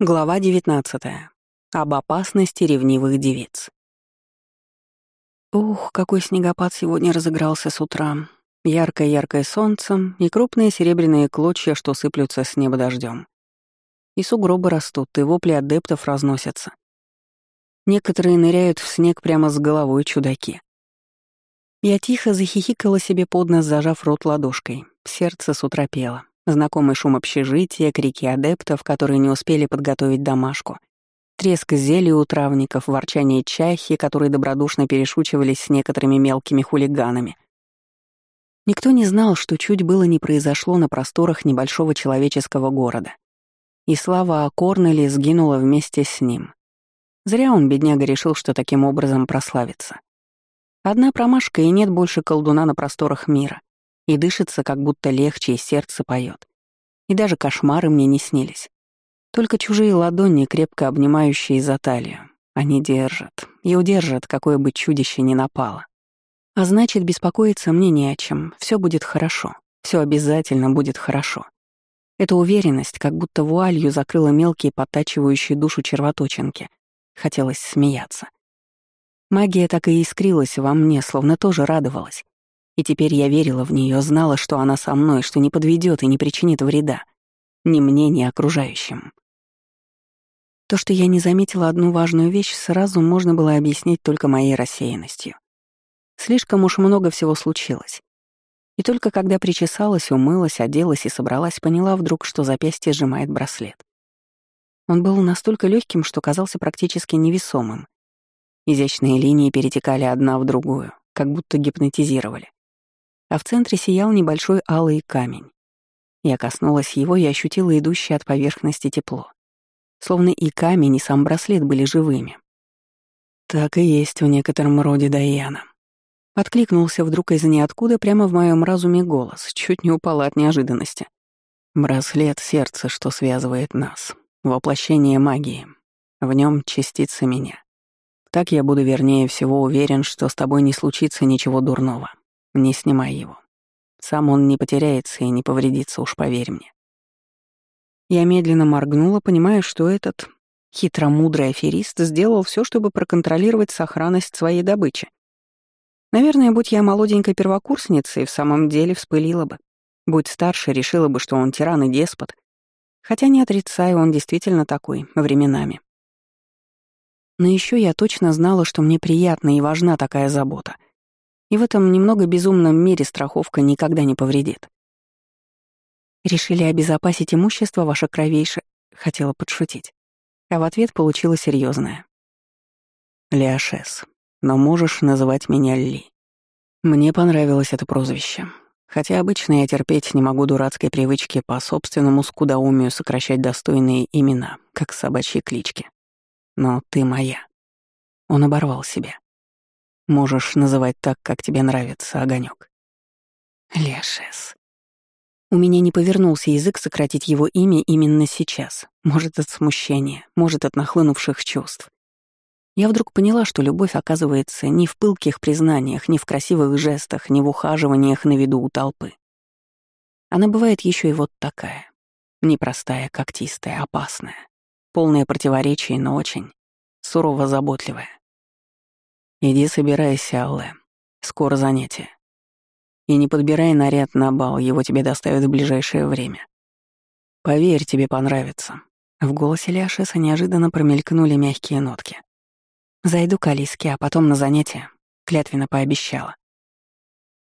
Глава 19. Об опасности ревнивых девиц. Ух, какой снегопад сегодня разыгрался с утра. Яркое-яркое солнце и крупные серебряные клочья, что сыплются с неба дождем. И сугробы растут, и вопли адептов разносятся. Некоторые ныряют в снег прямо с головой чудаки. Я тихо захихикала себе под нос, зажав рот ладошкой. Сердце с утра пело. Знакомый шум общежития, крики адептов, которые не успели подготовить домашку. Треск зелий у травников, ворчание чахи, которые добродушно перешучивались с некоторыми мелкими хулиганами. Никто не знал, что чуть было не произошло на просторах небольшого человеческого города. И слава о Корнеле сгинула вместе с ним. Зря он, бедняга, решил, что таким образом прославится. Одна промашка, и нет больше колдуна на просторах мира. И дышится, как будто легче, и сердце поет. И даже кошмары мне не снились. Только чужие ладони, крепко обнимающие за талию. Они держат и удержат, какое бы чудище ни напало. А значит, беспокоиться мне не о чем. Все будет хорошо. Все обязательно будет хорошо. Эта уверенность как будто вуалью закрыла мелкие подтачивающие душу червоточинки. Хотелось смеяться. Магия так и искрилась во мне, словно тоже радовалась. И теперь я верила в нее, знала, что она со мной, что не подведет и не причинит вреда. Ни мне, ни окружающим. То, что я не заметила одну важную вещь, сразу можно было объяснить только моей рассеянностью. Слишком уж много всего случилось. И только когда причесалась, умылась, оделась и собралась, поняла вдруг, что запястье сжимает браслет. Он был настолько легким, что казался практически невесомым. Изящные линии перетекали одна в другую, как будто гипнотизировали а в центре сиял небольшой алый камень. Я коснулась его и ощутила идущее от поверхности тепло. Словно и камень, и сам браслет были живыми. Так и есть в некотором роде Даяна. Откликнулся вдруг из ниоткуда прямо в моем разуме голос, чуть не упала от неожиданности. Браслет — сердце, что связывает нас. Воплощение магии. В нем частица меня. Так я буду вернее всего уверен, что с тобой не случится ничего дурного. Не снимай его. Сам он не потеряется и не повредится, уж поверь мне. Я медленно моргнула, понимая, что этот хитромудрый аферист сделал все, чтобы проконтролировать сохранность своей добычи. Наверное, будь я молоденькой первокурсницей, в самом деле вспылила бы. Будь старше, решила бы, что он тиран и деспот. Хотя не отрицаю, он действительно такой, временами. Но еще я точно знала, что мне приятна и важна такая забота — и в этом немного безумном мире страховка никогда не повредит. «Решили обезопасить имущество ваше кровейше», — хотела подшутить. А в ответ получила серьезное. «Леошес, но можешь называть меня Ли. Мне понравилось это прозвище. Хотя обычно я терпеть не могу дурацкой привычки по собственному скудоумию сокращать достойные имена, как собачьи клички. Но ты моя». Он оборвал себя. Можешь называть так, как тебе нравится, огонек. Лешес. У меня не повернулся язык сократить его имя именно сейчас. Может, от смущения, может, от нахлынувших чувств. Я вдруг поняла, что любовь оказывается не в пылких признаниях, не в красивых жестах, не в ухаживаниях на виду у толпы. Она бывает еще и вот такая. Непростая, когтистая, опасная. Полная противоречий, но очень сурово заботливая. Иди собирайся, Алле. Скоро занятие. И не подбирай наряд на бал, его тебе доставят в ближайшее время. Поверь, тебе понравится. В голосе Ляшеса неожиданно промелькнули мягкие нотки. Зайду к Алиске, а потом на занятие. Клятвенно пообещала.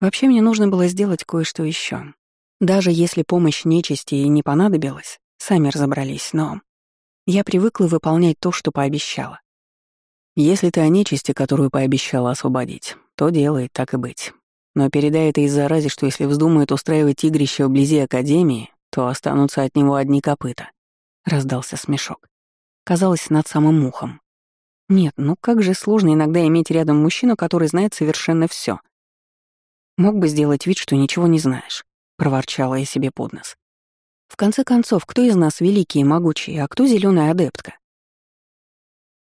Вообще мне нужно было сделать кое-что еще. Даже если помощь нечисти и не понадобилась, сами разобрались, но... Я привыкла выполнять то, что пообещала. Если ты о нечисти, которую пообещала освободить, то делай, так и быть. Но передай это из-за рази, что если вздумает устраивать игрище вблизи Академии, то останутся от него одни копыта. Раздался смешок. Казалось, над самым ухом. Нет, ну как же сложно иногда иметь рядом мужчину, который знает совершенно все. Мог бы сделать вид, что ничего не знаешь, проворчала я себе под нос. В конце концов, кто из нас великий и могучий, а кто зеленая адептка?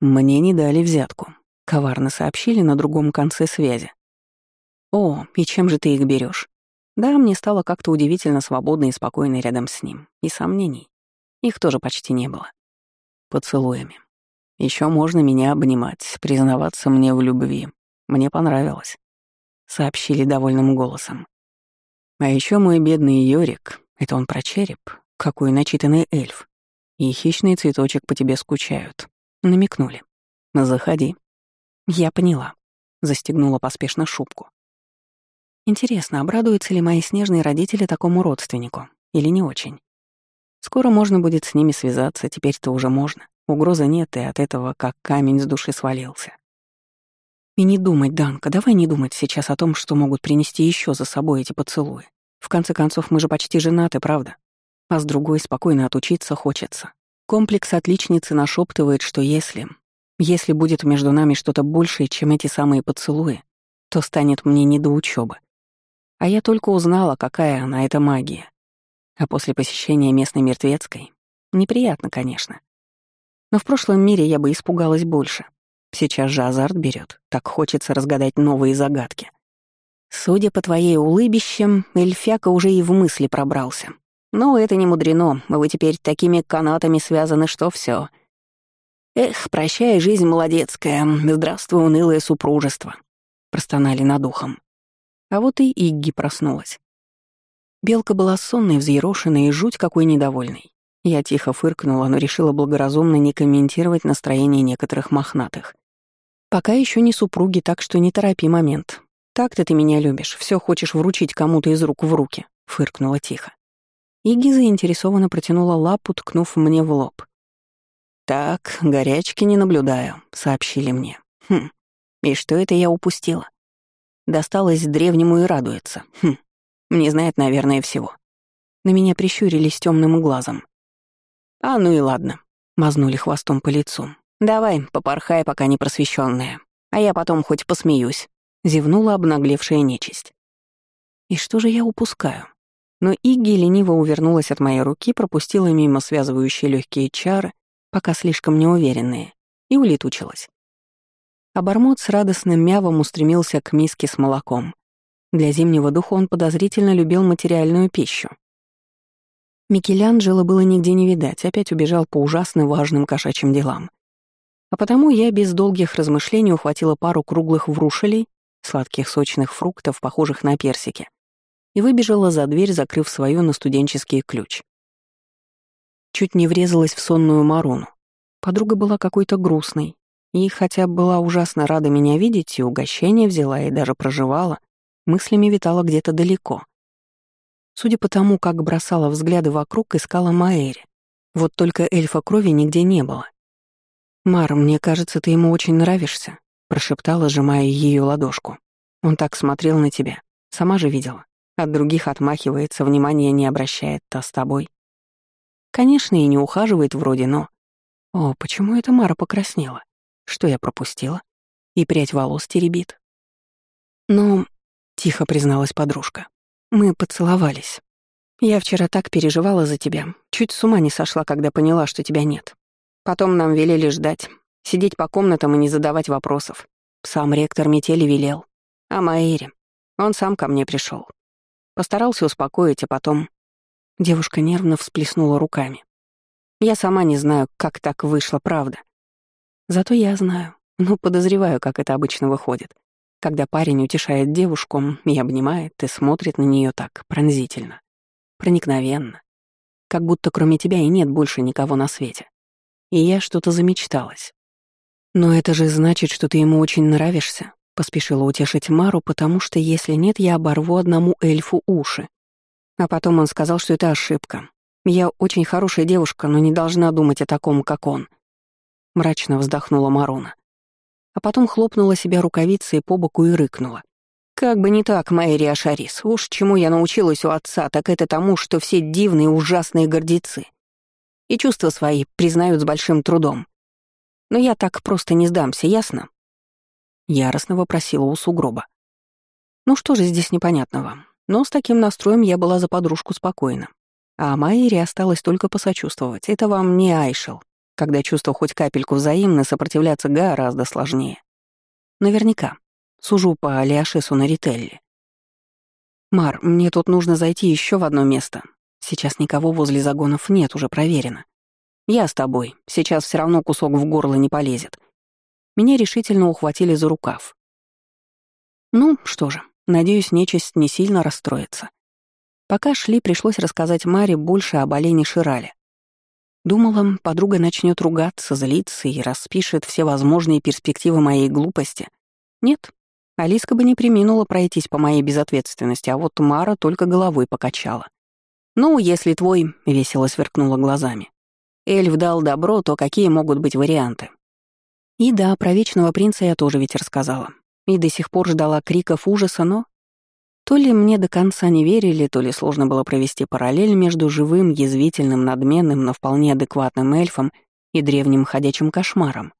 «Мне не дали взятку», — коварно сообщили на другом конце связи. «О, и чем же ты их берешь? Да, мне стало как-то удивительно свободно и спокойно рядом с ним. И сомнений. Их тоже почти не было. поцелуями. Еще можно меня обнимать, признаваться мне в любви. Мне понравилось», — сообщили довольным голосом. А еще мой бедный Йорик, это он про череп, какой начитанный эльф, и хищный цветочек по тебе скучают. Намекнули. «Заходи». Я поняла. Застегнула поспешно шубку. Интересно, обрадуются ли мои снежные родители такому родственнику? Или не очень? Скоро можно будет с ними связаться, теперь-то уже можно. Угрозы нет, и от этого как камень с души свалился. И не думать, Данка, давай не думать сейчас о том, что могут принести еще за собой эти поцелуи. В конце концов, мы же почти женаты, правда? А с другой, спокойно отучиться хочется. Комплекс отличницы нашептывает, что если... Если будет между нами что-то большее, чем эти самые поцелуи, то станет мне не до учебы. А я только узнала, какая она, эта магия. А после посещения местной мертвецкой... Неприятно, конечно. Но в прошлом мире я бы испугалась больше. Сейчас же азарт берет, так хочется разгадать новые загадки. Судя по твоей улыбищам, эльфяка уже и в мысли пробрался. Но это не мудрено, вы теперь такими канатами связаны, что все. Эх, прощай, жизнь молодецкая, здравствуй, унылое супружество. Простонали над ухом. А вот и Игги проснулась. Белка была сонной, взъерошенной и жуть какой недовольной. Я тихо фыркнула, но решила благоразумно не комментировать настроение некоторых мохнатых. Пока еще не супруги, так что не торопи момент. Так-то ты меня любишь, все хочешь вручить кому-то из рук в руки, фыркнула тихо. Иги заинтересованно протянула лапу, ткнув мне в лоб. «Так, горячки не наблюдаю», — сообщили мне. «Хм, и что это я упустила?» Досталось древнему и радуется. Хм, не знает, наверное, всего. На меня прищурились темным глазом. «А ну и ладно», — мазнули хвостом по лицу. «Давай, попорхай, пока не просвещенная, а я потом хоть посмеюсь», — зевнула обнаглевшая нечисть. «И что же я упускаю?» Но Игги лениво увернулась от моей руки, пропустила мимо связывающие легкие чары, пока слишком неуверенные, и улетучилась. Обормот с радостным мявом устремился к миске с молоком. Для зимнего духа он подозрительно любил материальную пищу. Микеланджело было нигде не видать, опять убежал по ужасно важным кошачьим делам. А потому я без долгих размышлений ухватила пару круглых врушелей, сладких сочных фруктов, похожих на персики, и выбежала за дверь, закрыв свою на студенческий ключ. Чуть не врезалась в сонную Маруну. Подруга была какой-то грустной, и хотя была ужасно рада меня видеть и угощение взяла и даже проживала, мыслями витала где-то далеко. Судя по тому, как бросала взгляды вокруг, искала Маэри. Вот только эльфа крови нигде не было. «Мар, мне кажется, ты ему очень нравишься», — прошептала, сжимая ее ладошку. «Он так смотрел на тебя. Сама же видела. От других отмахивается, внимания не обращает, а с тобой...» «Конечно, и не ухаживает вроде, но...» «О, почему эта Мара покраснела? Что я пропустила?» И прядь волос теребит. «Ну...» — тихо призналась подружка. Мы поцеловались. Я вчера так переживала за тебя, чуть с ума не сошла, когда поняла, что тебя нет. Потом нам велели ждать, сидеть по комнатам и не задавать вопросов. Сам ректор метели велел. А Маэри, он сам ко мне пришел. Постарался успокоить, а потом... Девушка нервно всплеснула руками. Я сама не знаю, как так вышло, правда. Зато я знаю, ну, подозреваю, как это обычно выходит когда парень утешает девушку и обнимает, и смотрит на нее так пронзительно, проникновенно, как будто кроме тебя и нет больше никого на свете. И я что-то замечталась. «Но это же значит, что ты ему очень нравишься», — поспешила утешить Мару, потому что если нет, я оборву одному эльфу уши. А потом он сказал, что это ошибка. Я очень хорошая девушка, но не должна думать о таком, как он. Мрачно вздохнула Маруна а потом хлопнула себя рукавицей по боку и рыкнула. «Как бы не так, Мэри Ашарис. Уж чему я научилась у отца, так это тому, что все дивные ужасные гордецы. И чувства свои признают с большим трудом. Но я так просто не сдамся, ясно?» Яростно вопросила у сугроба. «Ну что же здесь непонятного?» Но с таким настроем я была за подружку спокойна. А Майере осталось только посочувствовать. Это вам не Айшел. Когда чувства хоть капельку взаимны, сопротивляться гораздо сложнее. Наверняка. Сужу по Алиашесу на Рителли. «Мар, мне тут нужно зайти еще в одно место. Сейчас никого возле загонов нет, уже проверено. Я с тобой. Сейчас все равно кусок в горло не полезет. Меня решительно ухватили за рукав. Ну, что же, надеюсь, нечисть не сильно расстроится. Пока шли, пришлось рассказать Маре больше об олене Ширале. Думала, подруга начнет ругаться, злиться и распишет все возможные перспективы моей глупости. Нет, Алиска бы не приминула пройтись по моей безответственности, а вот Мара только головой покачала. «Ну, если твой...» — весело сверкнула глазами. «Эльф дал добро, то какие могут быть варианты?» И да, про Вечного Принца я тоже ведь рассказала. И до сих пор ждала криков ужаса, но... То ли мне до конца не верили, то ли сложно было провести параллель между живым, язвительным, надменным, но вполне адекватным эльфом и древним ходячим кошмаром.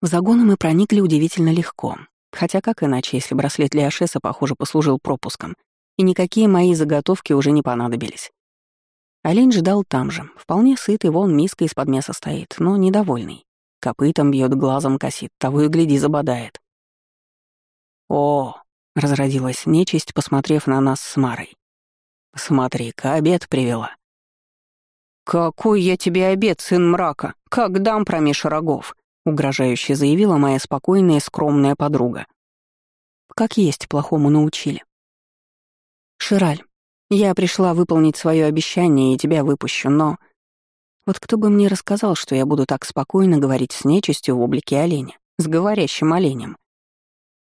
В загоны мы проникли удивительно легко. Хотя как иначе, если браслет Леошеса, похоже, послужил пропуском, и никакие мои заготовки уже не понадобились. Олень ждал там же, вполне сытый, вон миска из-под мяса стоит, но недовольный. Копытом бьет, глазом косит, того и гляди забодает. «О!» — разродилась нечисть, посмотрев на нас с Марой. «Смотри-ка, обед привела». «Какой я тебе обед, сын мрака? Как дам промеж рогов?» — угрожающе заявила моя спокойная и скромная подруга. «Как есть плохому научили». «Шираль, я пришла выполнить свое обещание и тебя выпущу, но...» Вот кто бы мне рассказал, что я буду так спокойно говорить с нечистью в облике оленя, с говорящим оленем.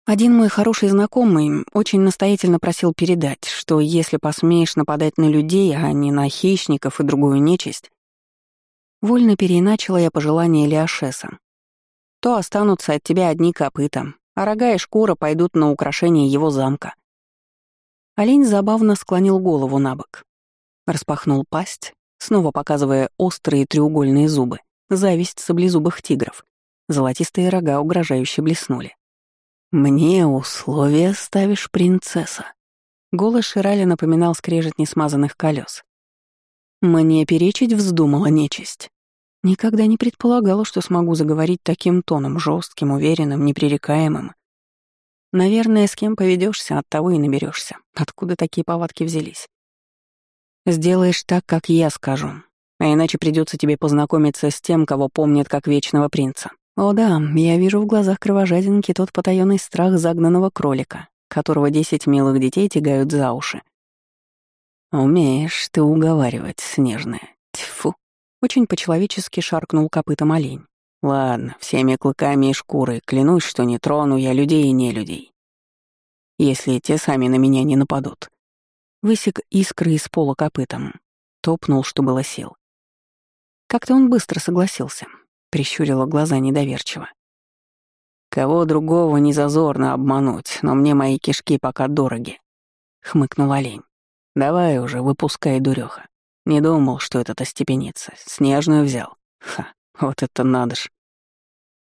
Один мой хороший знакомый очень настоятельно просил передать, что если посмеешь нападать на людей, а не на хищников и другую нечисть, вольно переиначила я пожелание Леошеса, то останутся от тебя одни копыта, а рога и шкура пойдут на украшение его замка. Олень забавно склонил голову на бок. Распахнул пасть, снова показывая острые треугольные зубы, зависть саблезубых тигров. Золотистые рога угрожающе блеснули. «Мне условия ставишь, принцесса?» Голос Шираля напоминал скрежет несмазанных колес. «Мне перечить вздумала нечисть. Никогда не предполагала, что смогу заговорить таким тоном, жестким, уверенным, непререкаемым. Наверное, с кем поведешься, от того и наберешься. Откуда такие повадки взялись? Сделаешь так, как я скажу, а иначе придется тебе познакомиться с тем, кого помнят как вечного принца. О да, я вижу в глазах кровожадинки тот потаенный страх загнанного кролика, которого десять милых детей тягают за уши. Умеешь ты уговаривать, снежная. Тьфу. Очень по-человечески шаркнул копытом олень. Ладно, всеми клыками и шкурой, клянусь, что не трону я людей и не людей. Если те сами на меня не нападут. Высек искры из пола копытом. Топнул, что было сил. Как-то он быстро согласился. Прищурила глаза недоверчиво. «Кого другого не зазорно обмануть, но мне мои кишки пока дороги», — хмыкнул олень. «Давай уже, выпускай, дуреха. Не думал, что это остепенится. Снежную взял. Ха, вот это надо ж.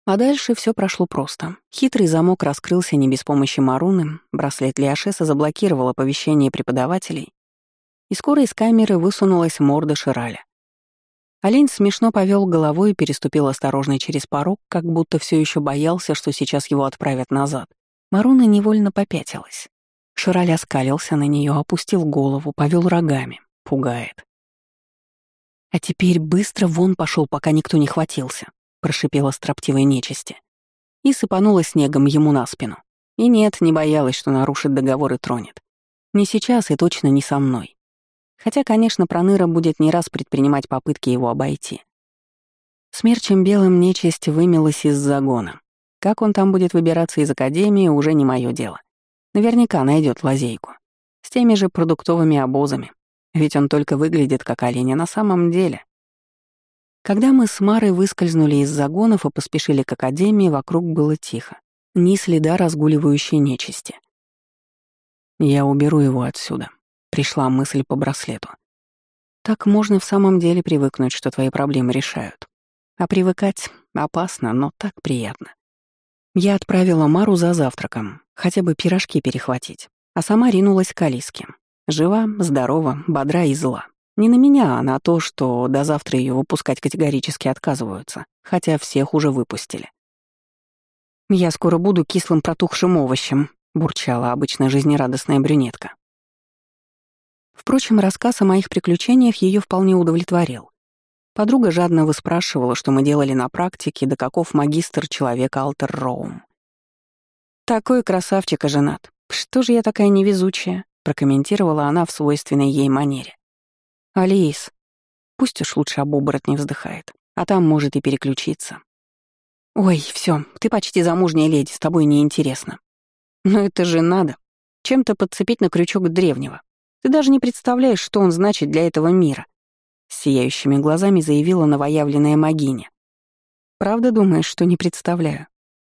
А дальше все прошло просто. Хитрый замок раскрылся не без помощи Маруны, браслет Лиашеса заблокировал оповещение преподавателей, и скоро из камеры высунулась морда Шираля. Олень смешно повел головой и переступил осторожно через порог, как будто все еще боялся, что сейчас его отправят назад. Маруна невольно попятилась. Шираль оскалился на нее, опустил голову, повел рогами. Пугает. «А теперь быстро вон пошел, пока никто не хватился», — прошипела строптивой нечисти. И сыпанула снегом ему на спину. И нет, не боялась, что нарушит договор и тронет. Не сейчас и точно не со мной. Хотя, конечно, Проныра будет не раз предпринимать попытки его обойти. Смерчем белым нечисть вымелась из загона. Как он там будет выбираться из академии, уже не мое дело. Наверняка найдет лазейку. С теми же продуктовыми обозами. Ведь он только выглядит как олень, на самом деле. Когда мы с Марой выскользнули из загонов и поспешили к академии, вокруг было тихо. Ни следа разгуливающей нечисти. «Я уберу его отсюда», — пришла мысль по браслету. «Так можно в самом деле привыкнуть, что твои проблемы решают. А привыкать опасно, но так приятно». Я отправила Мару за завтраком, хотя бы пирожки перехватить, а сама ринулась к Алиске. Жива, здорова, бодра и зла. Не на меня, а на то, что до завтра ее выпускать категорически отказываются, хотя всех уже выпустили. «Я скоро буду кислым протухшим овощем», — бурчала обычно жизнерадостная брюнетка. Впрочем, рассказ о моих приключениях ее вполне удовлетворил. Подруга жадно выспрашивала, что мы делали на практике, да каков магистр человека Алтер Роум. «Такой красавчик и женат. Что же я такая невезучая?» — прокомментировала она в свойственной ей манере. «Алис, пусть уж лучше об оборотне вздыхает, а там может и переключиться». «Ой, все, ты почти замужняя леди, с тобой неинтересно». «Но это же надо. Чем-то подцепить на крючок древнего. Ты даже не представляешь, что он значит для этого мира», — с сияющими глазами заявила новоявленная магиня. «Правда думаешь, что не представляю?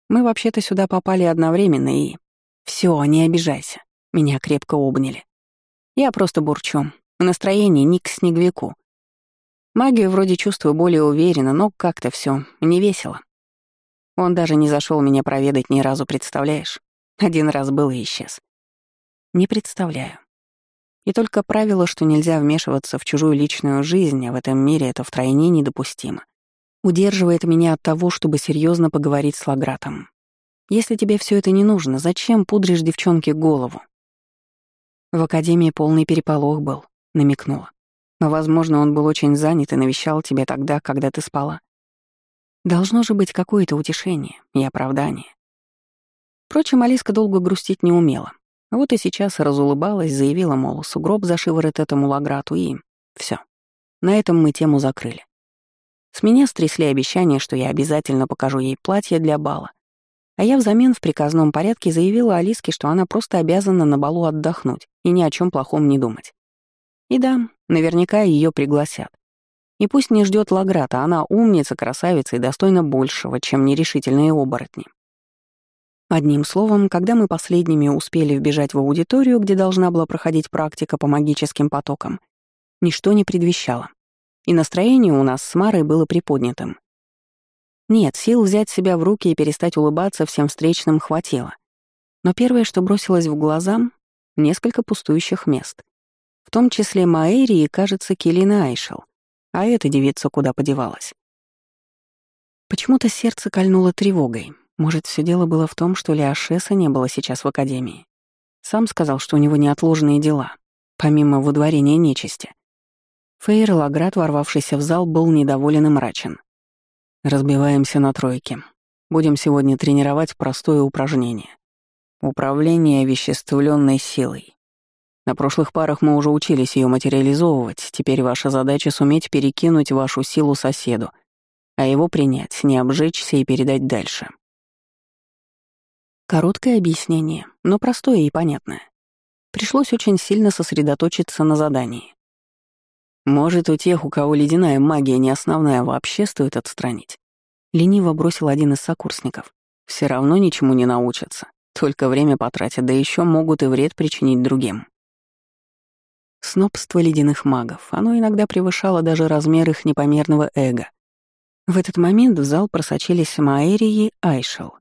Мы вообще-то сюда попали одновременно и...» Все, не обижайся». Меня крепко обняли. Я просто бурчу. В настроении ни к снеговику. Магию вроде чувствую более уверенно, но как-то все не весело. Он даже не зашел меня проведать ни разу, представляешь? Один раз был и исчез. Не представляю. И только правило, что нельзя вмешиваться в чужую личную жизнь, а в этом мире это втройне недопустимо, удерживает меня от того, чтобы серьезно поговорить с Лагратом. Если тебе все это не нужно, зачем пудришь девчонке голову? В академии полный переполох был, намекнула. Но, возможно, он был очень занят и навещал тебя тогда, когда ты спала. Должно же быть какое-то утешение и оправдание. Впрочем, Алиска долго грустить не умела. Вот и сейчас разулыбалась, заявила, мол, сугроб за шиворот этому лаграту, и все. На этом мы тему закрыли. С меня стрясли обещание, что я обязательно покажу ей платье для бала. А я взамен в приказном порядке заявила Алиске, что она просто обязана на балу отдохнуть и ни о чем плохом не думать. И да, наверняка ее пригласят. И пусть не ждет Лаграта, она умница, красавица и достойна большего, чем нерешительные оборотни. Одним словом, когда мы последними успели вбежать в аудиторию, где должна была проходить практика по магическим потокам, ничто не предвещало. И настроение у нас с Марой было приподнятым. Нет, сил взять себя в руки и перестать улыбаться всем встречным хватило. Но первое, что бросилось в глаза — несколько пустующих мест. Том числе Маэри и, кажется, Келина Айшел. А эта девица куда подевалась? Почему-то сердце кольнуло тревогой. Может, все дело было в том, что Леошеса не было сейчас в академии. Сам сказал, что у него неотложные дела, помимо выдворения нечисти. Фейр Лаград, ворвавшийся в зал, был недоволен и мрачен. «Разбиваемся на тройки. Будем сегодня тренировать простое упражнение. Управление веществленной силой. На прошлых парах мы уже учились ее материализовывать, теперь ваша задача суметь перекинуть вашу силу соседу, а его принять, не обжечься и передать дальше. Короткое объяснение, но простое и понятное. Пришлось очень сильно сосредоточиться на задании. Может, у тех, у кого ледяная магия не основная, вообще стоит отстранить? Лениво бросил один из сокурсников. Все равно ничему не научатся, только время потратят, да еще могут и вред причинить другим. Снобство ледяных магов, оно иногда превышало даже размер их непомерного эго. В этот момент в зал просочились Маэри и Айшел.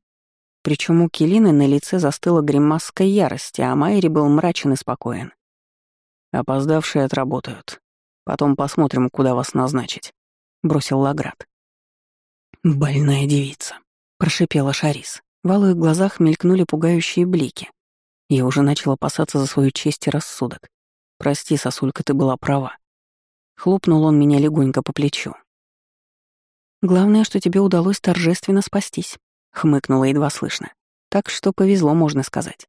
Причем у Келины на лице застыла гримаска ярости, а Майри был мрачен и спокоен. «Опоздавшие отработают. Потом посмотрим, куда вас назначить», — бросил Лаград. «Больная девица», — прошипела Шарис. В алых глазах мелькнули пугающие блики. Я уже начал опасаться за свою честь и рассудок. «Прости, сосулька, ты была права». Хлопнул он меня легонько по плечу. «Главное, что тебе удалось торжественно спастись», — хмыкнула едва слышно. «Так что повезло, можно сказать».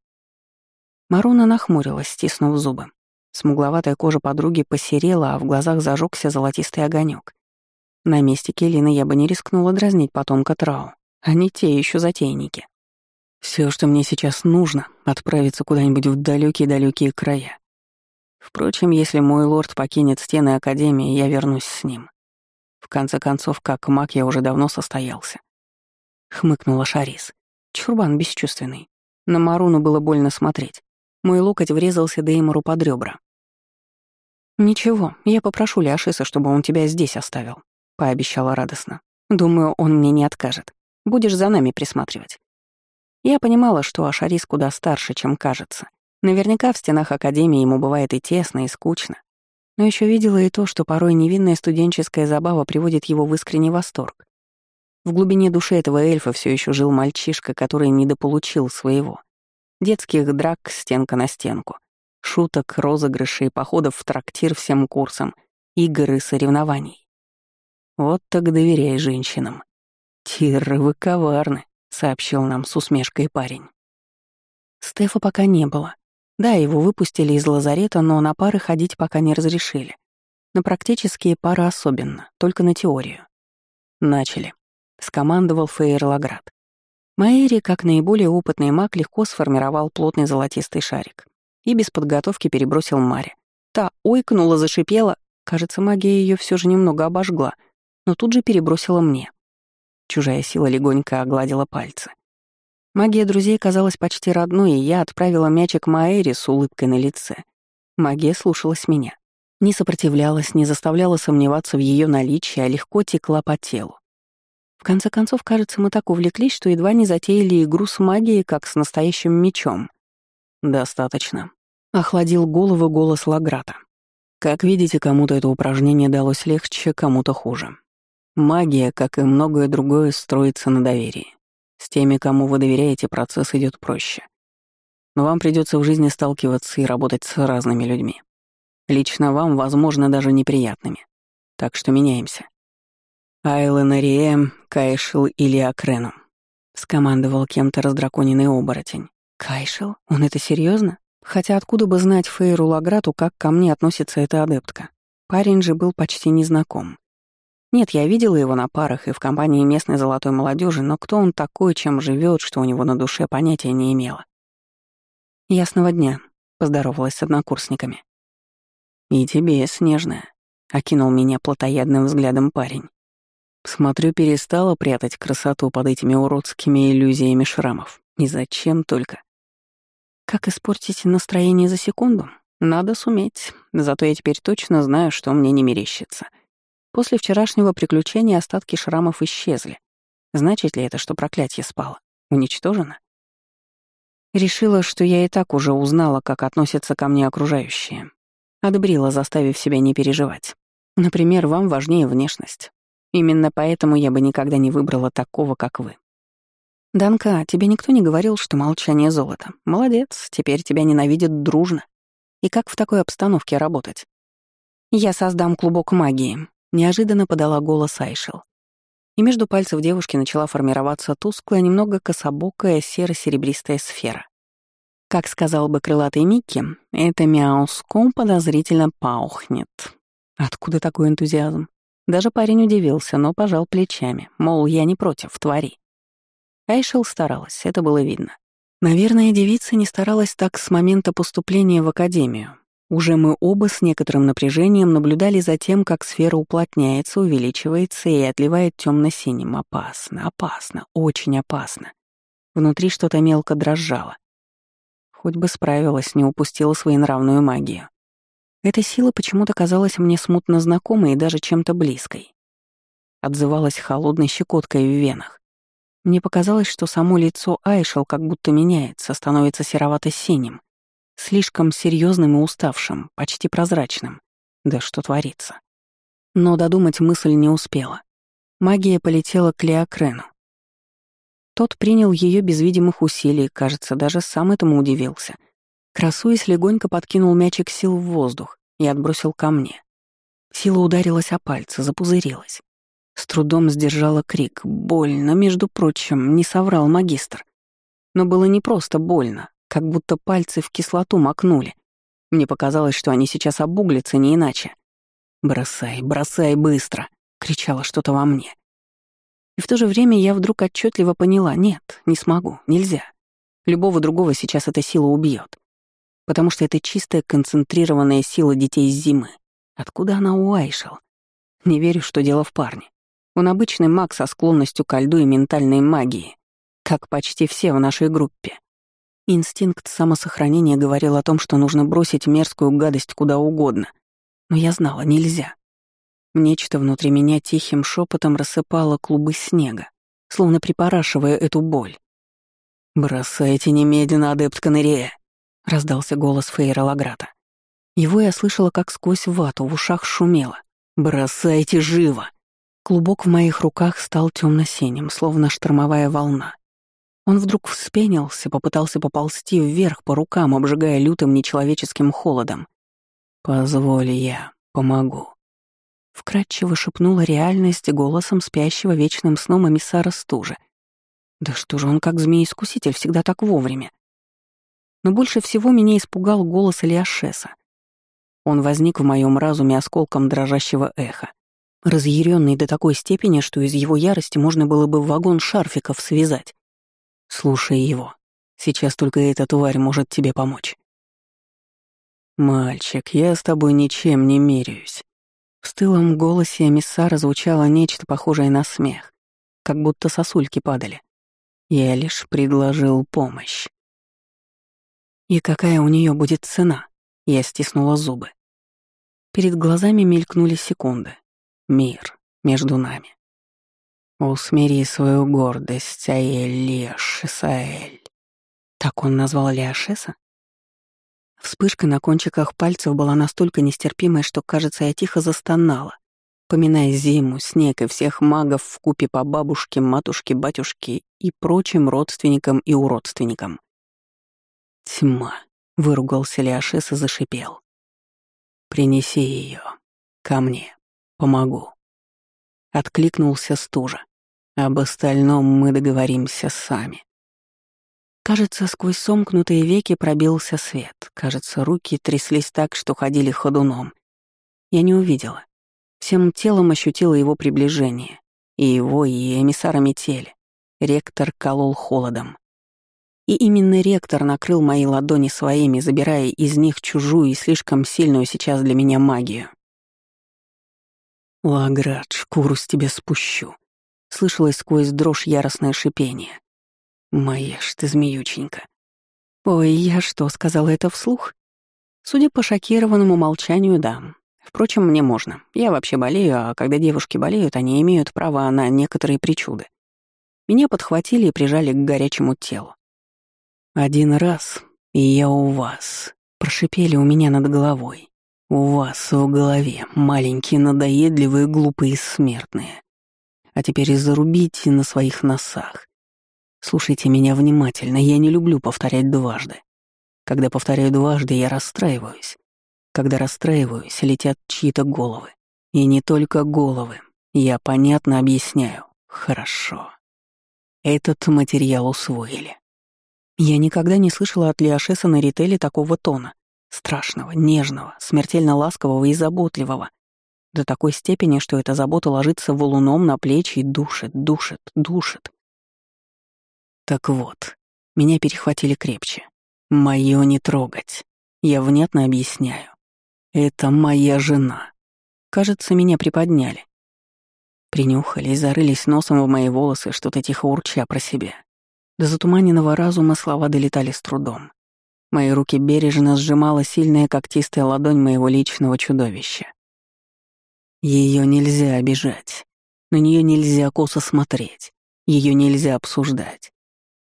Маруна нахмурилась, стиснув зубы. Смугловатая кожа подруги посерела, а в глазах зажегся золотистый огонек. На месте Келины я бы не рискнула дразнить потомка Трау. Они те еще затейники. Все, что мне сейчас нужно, отправиться куда-нибудь в далекие-далекие края. Впрочем, если мой лорд покинет стены Академии, я вернусь с ним. В конце концов, как маг я уже давно состоялся. Хмыкнула Шарис. Чурбан бесчувственный. На Маруну было больно смотреть. Мой локоть врезался Деймору под ребра. «Ничего, я попрошу Ляшиса, чтобы он тебя здесь оставил», — пообещала радостно. «Думаю, он мне не откажет. Будешь за нами присматривать». Я понимала, что Ашарис куда старше, чем кажется. Наверняка в стенах Академии ему бывает и тесно, и скучно. Но еще видела и то, что порой невинная студенческая забава приводит его в искренний восторг. В глубине души этого эльфа все еще жил мальчишка, который недополучил своего. Детских драк стенка на стенку, шуток, розыгрышей, походов в трактир всем курсом, игр и соревнований. Вот так доверяй женщинам. Тиры, вы коварны, сообщил нам с усмешкой парень. Стефа пока не было. Да, его выпустили из лазарета, но на пары ходить пока не разрешили. На практические пары особенно, только на теорию. Начали. Скомандовал Фейер Лаград. Маэри, как наиболее опытный маг, легко сформировал плотный золотистый шарик и без подготовки перебросил Маре. Та ойкнула, зашипела. Кажется, магия ее все же немного обожгла, но тут же перебросила мне. Чужая сила легонько огладила пальцы. Магия друзей казалась почти родной, и я отправила мячик Маэри с улыбкой на лице. Магия слушалась меня. Не сопротивлялась, не заставляла сомневаться в ее наличии, а легко текла по телу. В конце концов, кажется, мы так увлеклись, что едва не затеяли игру с магией, как с настоящим мечом. «Достаточно», — охладил голову голос Лаграта. «Как видите, кому-то это упражнение далось легче, кому-то хуже. Магия, как и многое другое, строится на доверии. С теми, кому вы доверяете, процесс идет проще. Но вам придется в жизни сталкиваться и работать с разными людьми. Лично вам, возможно, даже неприятными. Так что меняемся. «Айленариэм, Кайшел или Акреном», — скомандовал кем-то раздраконенный оборотень. «Кайшел? Он это серьезно? Хотя откуда бы знать Фейру Лаграту, как ко мне относится эта адептка? Парень же был почти незнаком. Нет, я видела его на парах и в компании местной золотой молодежи, но кто он такой, чем живет, что у него на душе, понятия не имела. «Ясного дня», — поздоровалась с однокурсниками. «И тебе, Снежная», — окинул меня плотоядным взглядом парень. Смотрю, перестала прятать красоту под этими уродскими иллюзиями шрамов. И зачем только? Как испортить настроение за секунду? Надо суметь. Зато я теперь точно знаю, что мне не мерещится. После вчерашнего приключения остатки шрамов исчезли. Значит ли это, что проклятие спало? Уничтожено? Решила, что я и так уже узнала, как относятся ко мне окружающие. Отбрила, заставив себя не переживать. Например, вам важнее внешность. Именно поэтому я бы никогда не выбрала такого, как вы. Данка, тебе никто не говорил, что молчание — золото. Молодец, теперь тебя ненавидят дружно. И как в такой обстановке работать? Я создам клубок магии, — неожиданно подала голос Айшел. И между пальцев девушки начала формироваться тусклая, немного кособокая серо-серебристая сфера. Как сказал бы крылатый Микки, это мяуском подозрительно паухнет. Откуда такой энтузиазм? Даже парень удивился, но пожал плечами, мол, я не против, твори. Айшел старалась, это было видно. Наверное, девица не старалась так с момента поступления в академию. Уже мы оба с некоторым напряжением наблюдали за тем, как сфера уплотняется, увеличивается и отливает темно-синим. Опасно, опасно, очень опасно. Внутри что-то мелко дрожало. Хоть бы справилась, не упустила своенравную магию. Эта сила почему-то казалась мне смутно знакомой и даже чем-то близкой. Отзывалась холодной щекоткой в венах. Мне показалось, что само лицо Айшел как будто меняется, становится серовато-синим, слишком серьезным и уставшим, почти прозрачным. Да что творится? Но додумать мысль не успела. Магия полетела к Леокрену. Тот принял ее без видимых усилий, кажется, даже сам этому удивился — Красуясь, легонько подкинул мячик сил в воздух и отбросил ко мне. Сила ударилась о пальцы, запузырилась. С трудом сдержала крик. Больно, между прочим, не соврал магистр. Но было не просто больно, как будто пальцы в кислоту макнули. Мне показалось, что они сейчас обуглятся, не иначе. «Бросай, бросай быстро!» — кричало что-то во мне. И в то же время я вдруг отчетливо поняла — нет, не смогу, нельзя. Любого другого сейчас эта сила убьет потому что это чистая концентрированная сила детей зимы. Откуда она у Айшел? Не верю, что дело в парне. Он обычный маг со склонностью ко льду и ментальной магии, как почти все в нашей группе. Инстинкт самосохранения говорил о том, что нужно бросить мерзкую гадость куда угодно. Но я знала, нельзя. Нечто внутри меня тихим шепотом рассыпало клубы снега, словно припорашивая эту боль. «Бросайте немедленно, адепт Канерея!» — раздался голос Фейра Лаграта. Его я слышала, как сквозь вату в ушах шумело. «Бросайте живо!» Клубок в моих руках стал темно-синим, словно штормовая волна. Он вдруг вспенился, попытался поползти вверх по рукам, обжигая лютым нечеловеческим холодом. «Позволь я, помогу». Вкратчиво шепнула реальность голосом спящего вечным сном эмиссара стужи. Да что же он, как змей-искуситель, всегда так вовремя? Но больше всего меня испугал голос Лиашеса. Он возник в моем разуме осколком дрожащего эха, разъяренный до такой степени, что из его ярости можно было бы вагон шарфиков связать. Слушай его. Сейчас только эта тварь может тебе помочь. «Мальчик, я с тобой ничем не меряюсь». В стылом голосе эмиссара звучало нечто похожее на смех, как будто сосульки падали. Я лишь предложил помощь. «И какая у нее будет цена?» Я стиснула зубы. Перед глазами мелькнули секунды. Мир между нами. Усмири свою гордость, Аэль Леш, Исаэль. Так он назвал Лиашеса? Вспышка на кончиках пальцев была настолько нестерпимой, что, кажется, я тихо застонала, поминая зиму, снег и всех магов в купе по бабушке, матушке, батюшке и прочим родственникам и уродственникам. «Тьма», — выругался Лиашес и зашипел. «Принеси ее ко мне, помогу». Откликнулся стужа. Об остальном мы договоримся сами. Кажется, сквозь сомкнутые веки пробился свет. Кажется, руки тряслись так, что ходили ходуном. Я не увидела. Всем телом ощутила его приближение. И его, и эмиссара метели. Ректор колол холодом. И именно ректор накрыл мои ладони своими, забирая из них чужую и слишком сильную сейчас для меня магию. «Лаград, шкуру с тебя спущу», — слышалось сквозь дрожь яростное шипение. Моя ж ты змеюченька. Ой, я что, сказала это вслух? Судя по шокированному молчанию, да. Впрочем, мне можно. Я вообще болею, а когда девушки болеют, они имеют право на некоторые причуды. Меня подхватили и прижали к горячему телу. Один раз, и я у вас. Прошипели у меня над головой. У вас в голове, маленькие, надоедливые, глупые смертные. А теперь зарубите на своих носах. Слушайте меня внимательно, я не люблю повторять дважды. Когда повторяю дважды, я расстраиваюсь. Когда расстраиваюсь, летят чьи-то головы. И не только головы. Я понятно объясняю. Хорошо. Этот материал усвоили. Я никогда не слышала от Лиашеса на рителе такого тона. Страшного, нежного, смертельно ласкового и заботливого. До такой степени, что эта забота ложится валуном на плечи и душит, душит, душит. Так вот, меня перехватили крепче. Моё не трогать. Я внятно объясняю. Это моя жена. Кажется, меня приподняли. Принюхались, зарылись носом в мои волосы, что-то тихо урча про себя. До затуманенного разума слова долетали с трудом. Мои руки бережно сжимала сильная когтистая ладонь моего личного чудовища. Ее нельзя обижать. На нее нельзя косо смотреть. Ее нельзя обсуждать.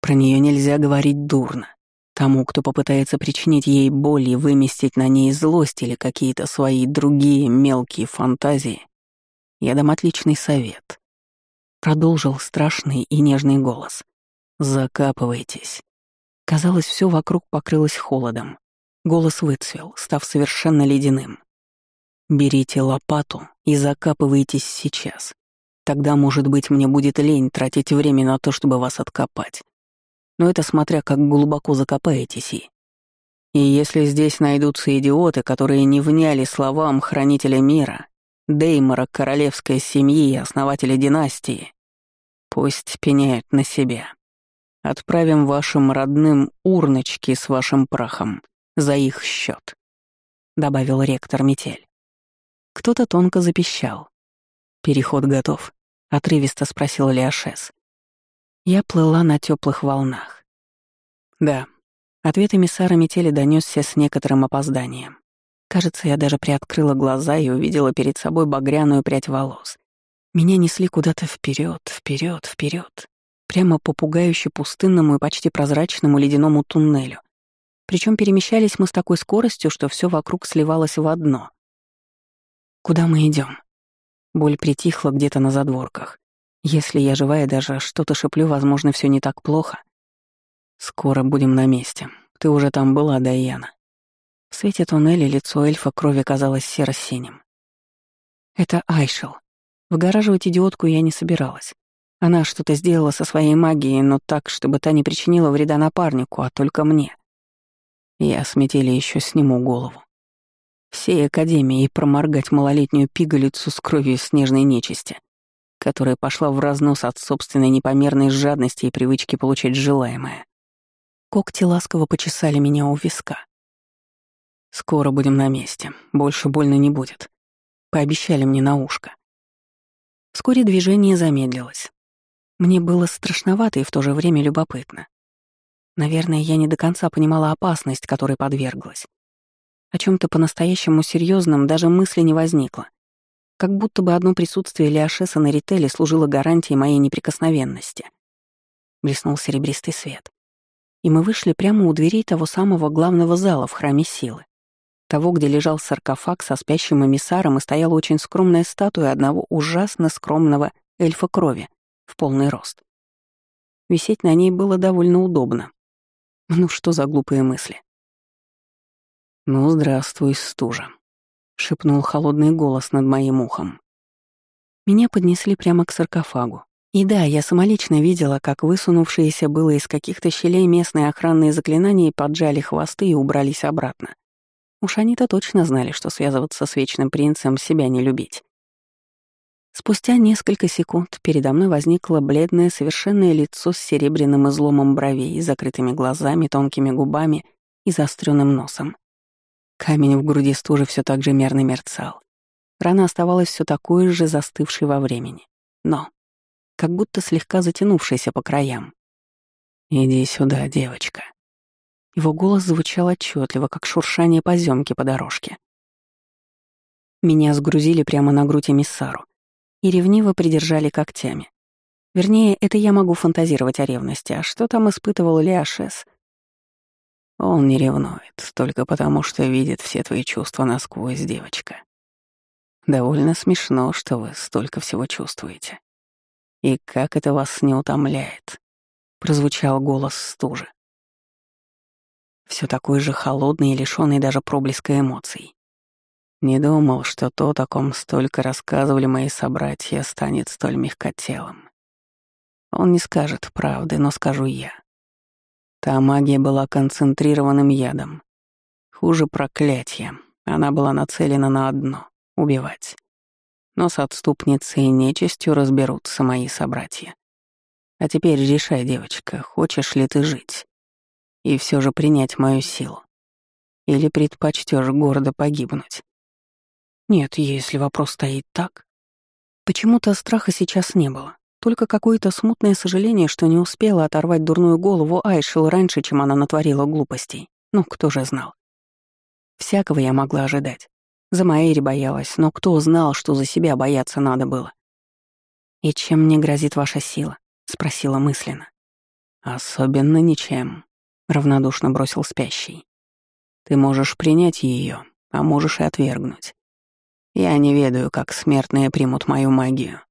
Про нее нельзя говорить дурно. Тому, кто попытается причинить ей боль и выместить на ней злость или какие-то свои другие мелкие фантазии, я дам отличный совет. Продолжил страшный и нежный голос. «Закапывайтесь». Казалось, все вокруг покрылось холодом. Голос выцвел, став совершенно ледяным. «Берите лопату и закапывайтесь сейчас. Тогда, может быть, мне будет лень тратить время на то, чтобы вас откопать но это смотря как глубоко закопаетесь и... И если здесь найдутся идиоты, которые не вняли словам хранителя мира, Деймора королевской семьи и основателя династии, пусть пеняют на себя. Отправим вашим родным урночки с вашим прахом за их счет, добавил ректор Метель. Кто-то тонко запищал. «Переход готов?» — отрывисто спросил Леошес. Я плыла на теплых волнах. Да, ответ эмиссара метели донесся с некоторым опозданием. Кажется, я даже приоткрыла глаза и увидела перед собой багряную прядь волос. Меня несли куда-то вперед, вперед, вперед, прямо по пугающе пустынному и почти прозрачному ледяному туннелю. Причем перемещались мы с такой скоростью, что все вокруг сливалось в одно. Куда мы идем? Боль притихла где-то на задворках. Если я живая даже что-то шеплю, возможно, все не так плохо. Скоро будем на месте. Ты уже там была, Дайана. В свете туннеля лицо эльфа крови казалось серо-синим. Это Айшел. Выгораживать идиотку я не собиралась. Она что-то сделала со своей магией, но так, чтобы та не причинила вреда напарнику, а только мне. Я с метели еще сниму голову. Всей Академии и проморгать малолетнюю пигалицу с кровью снежной нечисти, которая пошла в разнос от собственной непомерной жадности и привычки получать желаемое. Когти ласково почесали меня у виска. «Скоро будем на месте, больше больно не будет», — пообещали мне на ушко. Вскоре движение замедлилось. Мне было страшновато и в то же время любопытно. Наверное, я не до конца понимала опасность, которой подверглась. О чем то по-настоящему серьезном даже мысли не возникло. Как будто бы одно присутствие Леошеса на рителе служило гарантией моей неприкосновенности. Блеснул серебристый свет. И мы вышли прямо у дверей того самого главного зала в храме силы. Того, где лежал саркофаг со спящим эмиссаром и стояла очень скромная статуя одного ужасно скромного эльфа крови в полный рост. Висеть на ней было довольно удобно. Ну что за глупые мысли? «Ну, здравствуй, стужа», — шепнул холодный голос над моим ухом. Меня поднесли прямо к саркофагу. И да, я самолично видела, как высунувшиеся было из каких-то щелей местные охранные заклинания поджали хвосты и убрались обратно. Уж они-то точно знали, что связываться с Вечным Принцем себя не любить. Спустя несколько секунд передо мной возникло бледное, совершенное лицо с серебряным изломом бровей, закрытыми глазами, тонкими губами и заостренным носом. Камень в груди стужи все так же мерно мерцал. Рана оставалась все такой же застывшей во времени. Но как будто слегка затянувшейся по краям. «Иди сюда, девочка». Его голос звучал отчетливо, как шуршание поземки по дорожке. Меня сгрузили прямо на грудь эмиссару и ревниво придержали когтями. Вернее, это я могу фантазировать о ревности, а что там испытывал Леошес? Он не ревнует, только потому что видит все твои чувства насквозь, девочка. Довольно смешно, что вы столько всего чувствуете. И как это вас не утомляет, прозвучал голос стужи. Все такой же холодный и лишённый даже проблеска эмоций. Не думал, что то, о ком столько рассказывали мои собратья, станет столь мягкотелым. Он не скажет правды, но скажу я. Та магия была концентрированным ядом. Хуже проклятия. Она была нацелена на одно — убивать. Но с отступницей и нечистью разберутся мои собратья. А теперь решай, девочка, хочешь ли ты жить? И все же принять мою силу. Или предпочтешь гордо погибнуть? Нет, если вопрос стоит так. Почему-то страха сейчас не было. Только какое-то смутное сожаление, что не успела оторвать дурную голову Айшел раньше, чем она натворила глупостей. Ну, кто же знал? Всякого я могла ожидать. За Маэри боялась, но кто знал, что за себя бояться надо было? «И чем мне грозит ваша сила?» — спросила мысленно. «Особенно ничем», — равнодушно бросил спящий. «Ты можешь принять ее, а можешь и отвергнуть. Я не ведаю, как смертные примут мою магию.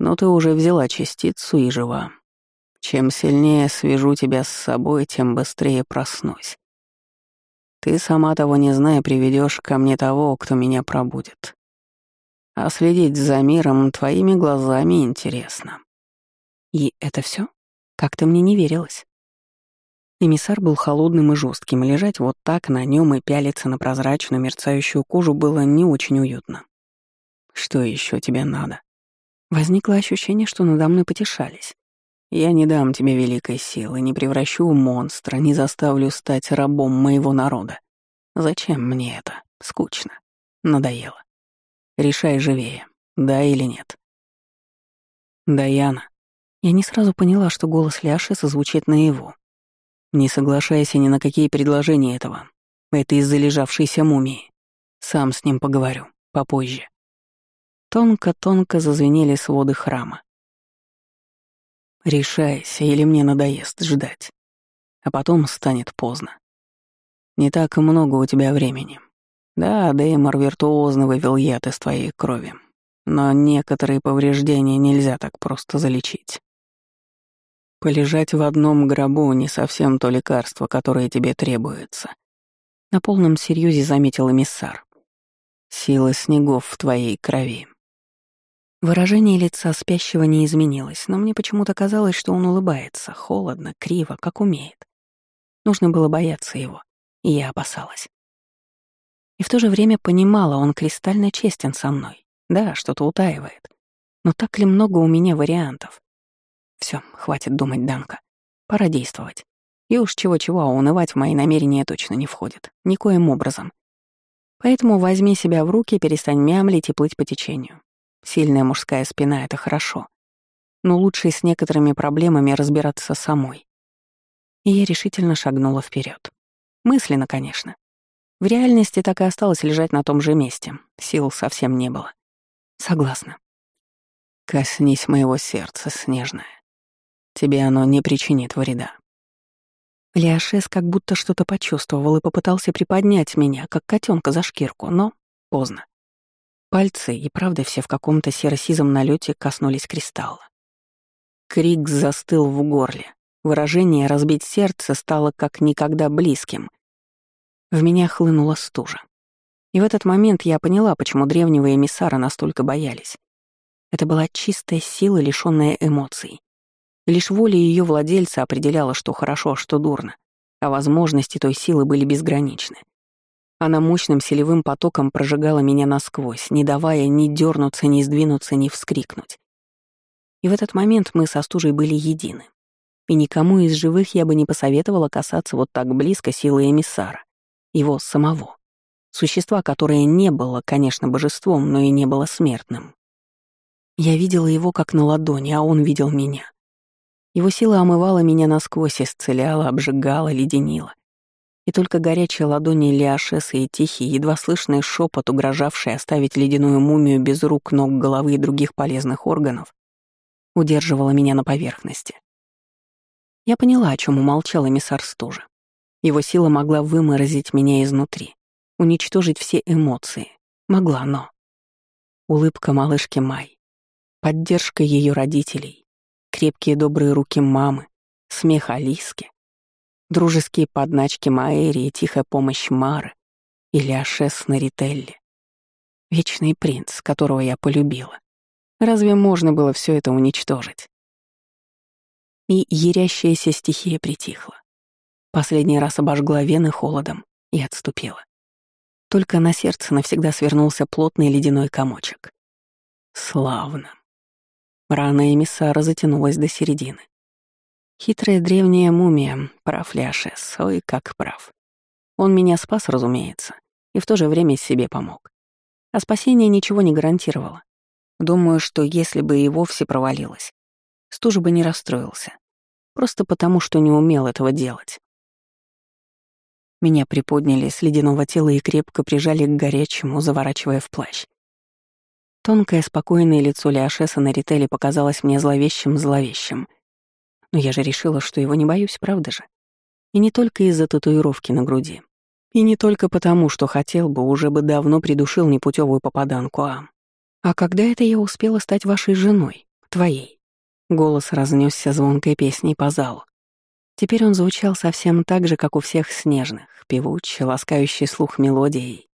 Но ты уже взяла частицу и жива. Чем сильнее свяжу тебя с собой, тем быстрее проснусь. Ты, сама того не зная, приведешь ко мне того, кто меня пробудет. А следить за миром твоими глазами интересно. И это все? Как-то мне не верилось. Эмиссар был холодным и жестким, лежать вот так на нем и пялиться на прозрачную мерцающую кожу было не очень уютно. «Что еще тебе надо?» Возникло ощущение, что надо мной потешались. «Я не дам тебе великой силы, не превращу в монстра, не заставлю стать рабом моего народа. Зачем мне это? Скучно. Надоело. Решай живее, да или нет». «Даяна». Я не сразу поняла, что голос Ляшиса звучит наяву. Не соглашайся ни на какие предложения этого. Это из-за лежавшейся мумии. Сам с ним поговорю. Попозже. Тонко-тонко зазвенели своды храма. Решайся, или мне надоест ждать. А потом станет поздно. Не так много у тебя времени. Да, Деймор виртуозно вывел яд из твоей крови. Но некоторые повреждения нельзя так просто залечить. Полежать в одном гробу не совсем то лекарство, которое тебе требуется. На полном серьезе заметил эмиссар. Сила снегов в твоей крови. Выражение лица спящего не изменилось, но мне почему-то казалось, что он улыбается, холодно, криво, как умеет. Нужно было бояться его, и я опасалась. И в то же время понимала, он кристально честен со мной. Да, что-то утаивает. Но так ли много у меня вариантов? Все, хватит думать, Данка. Пора действовать. И уж чего-чего, а унывать в мои намерения точно не входит. Никоим образом. Поэтому возьми себя в руки, перестань мямлить и плыть по течению. Сильная мужская спина — это хорошо. Но лучше с некоторыми проблемами разбираться самой. И я решительно шагнула вперед. Мысленно, конечно. В реальности так и осталось лежать на том же месте. Сил совсем не было. Согласна. Коснись моего сердца, снежная. Тебе оно не причинит вреда. Лиашес как будто что-то почувствовал и попытался приподнять меня, как котенка за шкирку, но поздно. Пальцы и правда все в каком-то серо-сизом налете коснулись кристалла. Крик застыл в горле. Выражение «разбить сердце» стало как никогда близким. В меня хлынула стужа. И в этот момент я поняла, почему древнего эмиссара настолько боялись. Это была чистая сила, лишённая эмоций. Лишь воля ее владельца определяла, что хорошо, а что дурно, а возможности той силы были безграничны. Она мощным селевым потоком прожигала меня насквозь, не давая ни дернуться, ни сдвинуться, ни вскрикнуть. И в этот момент мы со стужей были едины. И никому из живых я бы не посоветовала касаться вот так близко силы эмиссара, его самого. Существа, которое не было, конечно, божеством, но и не было смертным. Я видела его как на ладони, а он видел меня. Его сила омывала меня насквозь, исцеляла, обжигала, леденила. И только горячие ладони Лиашеса и тихий, едва слышный шепот, угрожавший оставить ледяную мумию без рук, ног, головы и других полезных органов, удерживала меня на поверхности. Я поняла, о чем умолчал эмиссар стужа. Его сила могла выморозить меня изнутри, уничтожить все эмоции. Могла, но... Улыбка малышки Май, поддержка ее родителей, крепкие добрые руки мамы, смех Алиски, дружеские подначки Маэри и тихая помощь Мары или Ашес Нарителли. Вечный принц, которого я полюбила. Разве можно было все это уничтожить? И ярящаяся стихия притихла. Последний раз обожгла вены холодом и отступила. Только на сердце навсегда свернулся плотный ледяной комочек. Славно. Рана эмиссара затянулась до середины. Хитрая древняя мумия, прав ли Ашес, ой, как прав. Он меня спас, разумеется, и в то же время себе помог. А спасение ничего не гарантировало. Думаю, что если бы и вовсе провалилось, стужа бы не расстроился. Просто потому, что не умел этого делать. Меня приподняли с ледяного тела и крепко прижали к горячему, заворачивая в плащ. Тонкое, спокойное лицо Леошеса на рителе показалось мне зловещим-зловещим. Но я же решила, что его не боюсь, правда же? И не только из-за татуировки на груди. И не только потому, что хотел бы, уже бы давно придушил непутевую попаданку, а... А когда это я успела стать вашей женой, твоей? Голос разнесся звонкой песней по залу. Теперь он звучал совсем так же, как у всех снежных, певучий, ласкающий слух мелодией.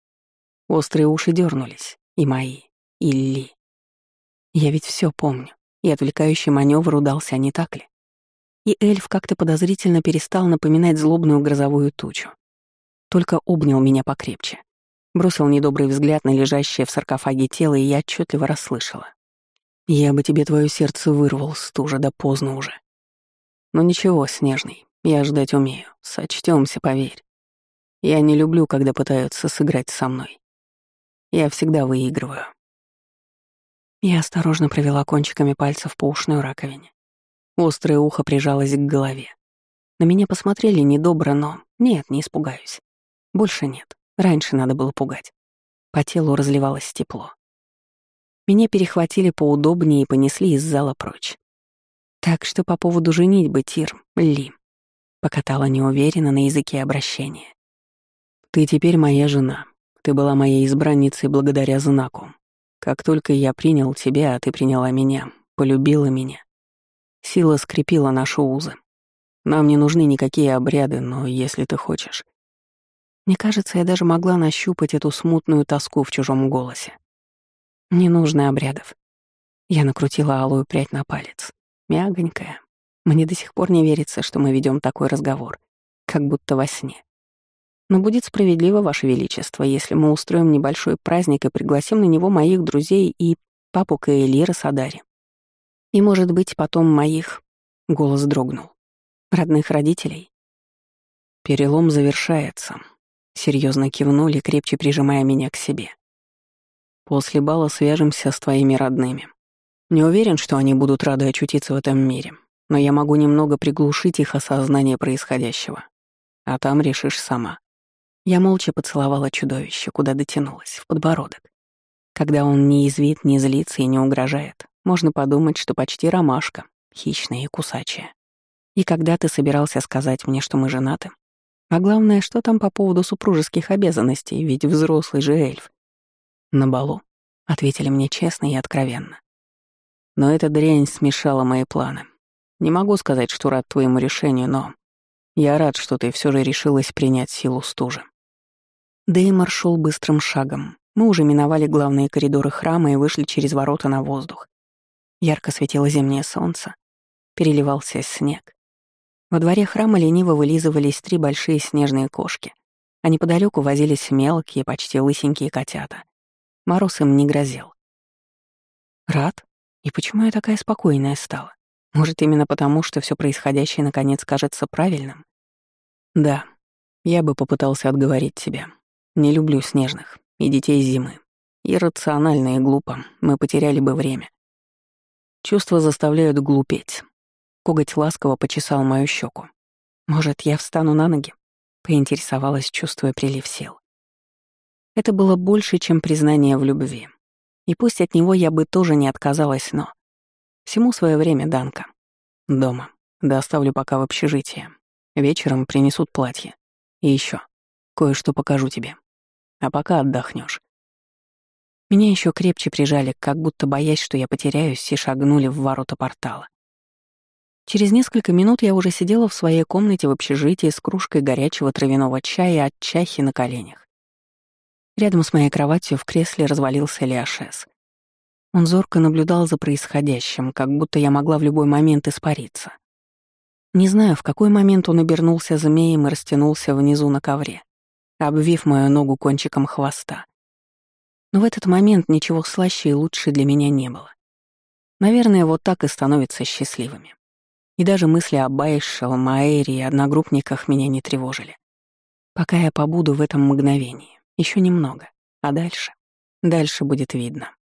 Острые уши дернулись, и мои. Илли. Я ведь все помню, и отвлекающий маневр удался, не так ли? И эльф как-то подозрительно перестал напоминать злобную грозовую тучу. Только обнял меня покрепче. Бросил недобрый взгляд на лежащее в саркофаге тело, и я отчетливо расслышала. «Я бы тебе твое сердце вырвал, стужа, да поздно уже. Но ничего, Снежный, я ждать умею, сочтёмся, поверь. Я не люблю, когда пытаются сыграть со мной. Я всегда выигрываю». Я осторожно провела кончиками пальцев по ушной раковине. Острое ухо прижалось к голове. На меня посмотрели недобро, но... Нет, не испугаюсь. Больше нет. Раньше надо было пугать. По телу разливалось тепло. Меня перехватили поудобнее и понесли из зала прочь. Так что по поводу женитьбы, Тир, Ли, покатала неуверенно на языке обращения. «Ты теперь моя жена. Ты была моей избранницей благодаря знаку. Как только я принял тебя, а ты приняла меня, полюбила меня. Сила скрепила наши узы. Нам не нужны никакие обряды, но если ты хочешь. Мне кажется, я даже могла нащупать эту смутную тоску в чужом голосе. Не нужно обрядов. Я накрутила алую прядь на палец. Мягонькая. Мне до сих пор не верится, что мы ведем такой разговор. Как будто во сне. Но будет справедливо, Ваше Величество, если мы устроим небольшой праздник и пригласим на него моих друзей и папу Каэлира Садари. И, может быть, потом моих... Голос дрогнул. Родных родителей. Перелом завершается. Серьезно кивнули, крепче прижимая меня к себе. После бала свяжемся с твоими родными. Не уверен, что они будут рады очутиться в этом мире, но я могу немного приглушить их осознание происходящего. А там решишь сама. Я молча поцеловала чудовище, куда дотянулась, в подбородок. Когда он не извит, не злится и не угрожает, можно подумать, что почти ромашка, хищная и кусачая. И когда ты собирался сказать мне, что мы женаты? А главное, что там по поводу супружеских обязанностей, ведь взрослый же эльф. На балу, — ответили мне честно и откровенно. Но эта дрянь смешала мои планы. Не могу сказать, что рад твоему решению, но я рад, что ты все же решилась принять силу стужи. Деймор шел быстрым шагом. Мы уже миновали главные коридоры храма и вышли через ворота на воздух. Ярко светило зимнее солнце. Переливался снег. Во дворе храма лениво вылизывались три большие снежные кошки, а неподалеку возились мелкие, почти лысенькие котята. Мороз им не грозил. Рад? И почему я такая спокойная стала? Может, именно потому, что все происходящее наконец кажется правильным? Да, я бы попытался отговорить тебя, не люблю снежных и детей зимы. Иррационально и глупо, мы потеряли бы время. Чувства заставляют глупеть. Коготь ласково почесал мою щеку. Может, я встану на ноги? Поинтересовалась, чувствуя прилив сил. Это было больше, чем признание в любви. И пусть от него я бы тоже не отказалась, но... Всему свое время, Данка. Дома. Доставлю пока в общежитие. Вечером принесут платье. И еще кое-что покажу тебе. А пока отдохнешь. Меня еще крепче прижали, как будто боясь, что я потеряюсь, и шагнули в ворота портала. Через несколько минут я уже сидела в своей комнате в общежитии с кружкой горячего травяного чая от чахи на коленях. Рядом с моей кроватью в кресле развалился Леошес. Он зорко наблюдал за происходящим, как будто я могла в любой момент испариться. Не знаю, в какой момент он обернулся змеем и растянулся внизу на ковре обвив мою ногу кончиком хвоста. Но в этот момент ничего слаще и лучше для меня не было. Наверное, вот так и становятся счастливыми. И даже мысли о Байшел, Маэре и одногруппниках меня не тревожили. Пока я побуду в этом мгновении. еще немного. А дальше? Дальше будет видно.